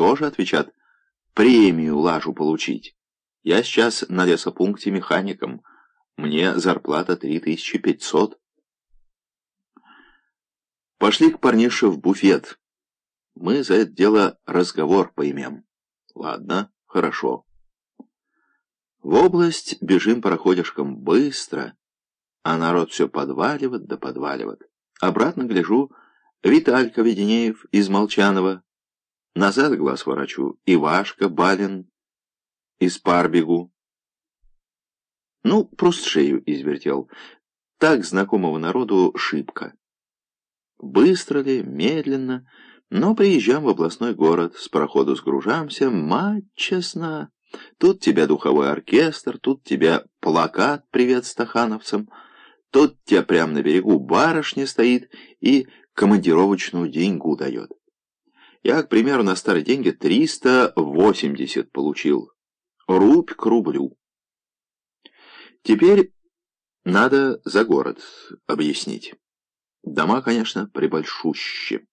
тоже отвечат премию лажу получить. Я сейчас на лесопункте механиком. Мне зарплата 3500. Пошли к парнише в буфет. Мы за это дело разговор поймем. Ладно, хорошо. В область бежим пароходишком быстро, а народ все подваливает да подваливает. Обратно гляжу, Виталька Веденеев из Молчанова. Назад глаз ворочу, Ивашка Балин из Парбегу. Ну, просто шею извертел. Так знакомого народу шибко. Быстро ли, медленно, но приезжаем в областной город, с пароходу сгружаемся, мать честна. Тут тебя духовой оркестр, тут тебя плакат «Привет стахановцам», тут тебя прямо на берегу барышня стоит и командировочную деньгу дает. Я, к примеру, на старые деньги 380 получил. Рубь к рублю. Теперь надо за город объяснить. Дома, конечно, прибольшущие.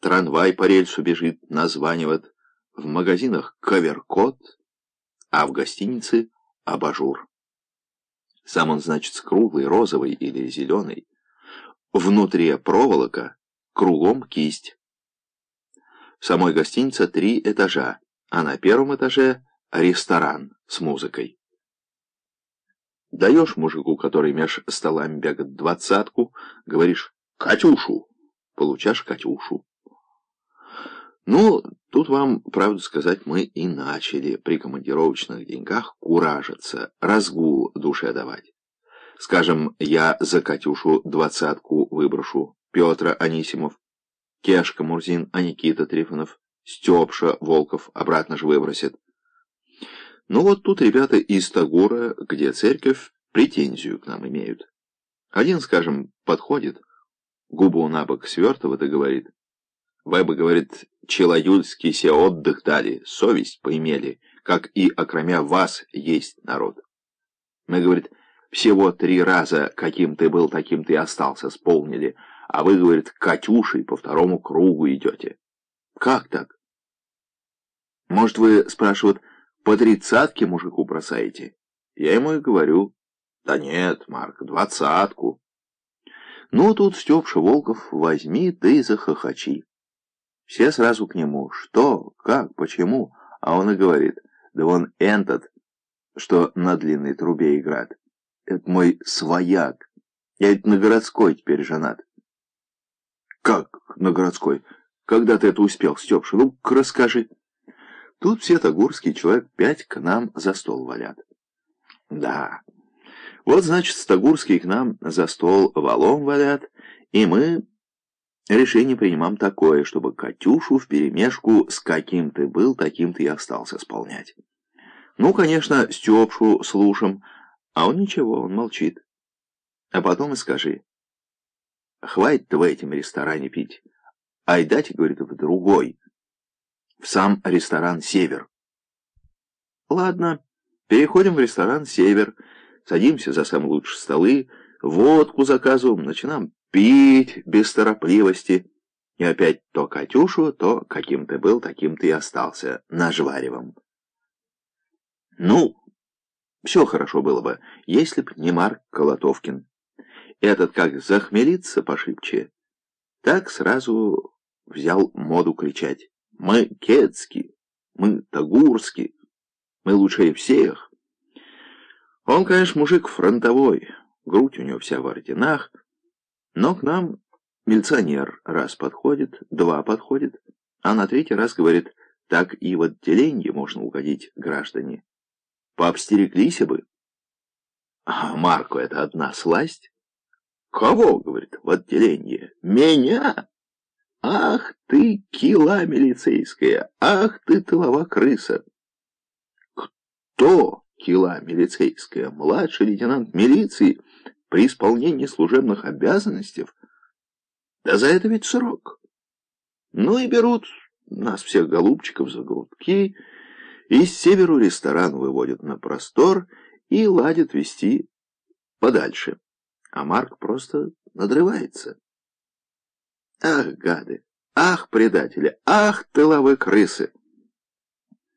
Трамвай по рельсу бежит, названивает. В магазинах коверкот, а в гостинице абажур. Сам он, значит, круглый, розовый или зеленый. Внутри проволока, кругом кисть. Самой гостинице три этажа, а на первом этаже ресторан с музыкой. Даешь мужику, который меж столами бегает двадцатку, говоришь «Катюшу!» Получаешь «Катюшу». Ну, тут вам, правду сказать, мы и начали при командировочных деньгах куражиться, разгул душе давать. Скажем, я за Катюшу двадцатку выброшу. Петра Анисимов, Кешка Мурзин, а Никита Трифонов, Степша Волков обратно же выбросит. Ну вот тут ребята из Тагура, где церковь, претензию к нам имеют. Один, скажем, подходит, губу на бок свертывает и говорит, «Вы бы, — говорит, — челоюльский се отдых дали, совесть поимели, как и, окромя вас, есть народ». Мы, говорит, всего три раза каким ты был, таким ты остался, сполнили, а вы, говорит, Катюшей по второму кругу идете. Как так? Может, вы, спрашивают, по тридцатке мужику бросаете? Я ему и говорю, да нет, Марк, двадцатку. Ну, тут Степша Волков возьми, ты захохочи. Все сразу к нему, что, как, почему, а он и говорит, да вон этот, что на длинной трубе играет. Это мой свояк. Я ведь на городской теперь женат. Как на городской? Когда ты это успел, Степша? Ну-ка расскажи. Тут все Тагурские человек пять к нам за стол валят. Да. Вот, значит, Стагурские к нам за стол валом валят, и мы решение принимаем такое, чтобы Катюшу вперемешку с каким ты был, таким ты и остался исполнять. Ну, конечно, Степшу слушаем, а он ничего, он молчит. А потом и скажи, хватит в этом ресторане пить, айдайте, говорит, в другой, в сам ресторан «Север». Ладно, переходим в ресторан «Север», садимся за самые лучшие столы, водку заказываем, начинаем пить без торопливости. И опять то Катюшу, то каким ты был, таким ты и остался, нажваривом. Ну, все хорошо было бы, если б не Марк Колотовкин. Этот как захмелится пошибче, так сразу взял моду кричать. Мы кетски, мы тагурски, мы лучшее всех. Он, конечно, мужик фронтовой, грудь у него вся в орденах, но к нам милиционер раз подходит, два подходит, а на третий раз говорит, так и в отделение можно угодить, граждане. Пообстереглись бы. А Марку это одна сласть. Кого, говорит, в отделение? Меня? Ах ты, кила милицейская! Ах ты, тылова крыса! Кто кила милицейская? Младший лейтенант милиции при исполнении служебных обязанностей? Да за это ведь срок. Ну и берут нас всех голубчиков за грудки, из северу ресторан выводят на простор и ладят вести подальше. А Марк просто надрывается. Ах, гады! Ах, предатели! Ах, тыловые крысы!